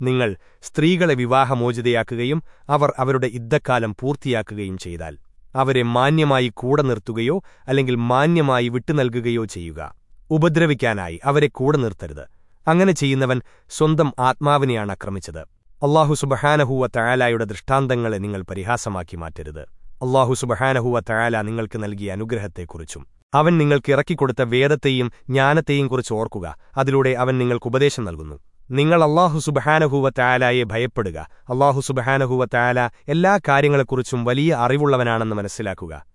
നിങ്ങൾ സ്ത്രീകളെ വിവാഹമോചിതയാക്കുകയും അവർ അവരുടെ ഇദ്ധക്കാലം പൂർത്തിയാക്കുകയും ചെയ്താൽ അവരെ മാന്യമായി കൂടെ നിർത്തുകയോ അല്ലെങ്കിൽ മാന്യമായി വിട്ടുനൽകുകയോ ചെയ്യുക. ഉപദ്രവിക്കാനായി അവരെ കൂടെ നിർത്തരുത്. അങ്ങനെ ചെയ്യുന്നവൻ സ്വന്തം ആത്മാവിനെയാണ് ആക്രമിച്ചത്. അള്ളാഹു സുബഹാനഹൂവ തയാലായുടെ ദൃഷ്ടാന്തങ്ങളെ നിങ്ങൾ പരിഹാസമാക്കി മാറ്റരുത്. അള്ളാഹു സുബഹാനഹൂവ തയാല നിങ്ങൾക്ക് നൽകിയ അനുഗ്രഹത്തെക്കുറിച്ചും അവൻ നിങ്ങൾക്ക് ഇറക്കിക്കൊടുത്ത വേദത്തെയും ജ്ഞാനത്തെയും കുറിച്ച് ഓർക്കുക. അതിലൂടെ അവൻ നിങ്ങൾക്ക് ഉപദേശം നൽകുന്നു. നിങ്ങൾ അള്ളാഹു സുബഹാനഹൂവത്തായാലായെ ഭയപ്പെടുക. അള്ളാഹു സുബഹാനഹൂവത്തായാല തയാല എല്ലാ കാര്യങ്ങളെക്കുറിച്ചും വലിയ അറിവുള്ളവനാണെന്ന് മനസ്സിലാക്കുക.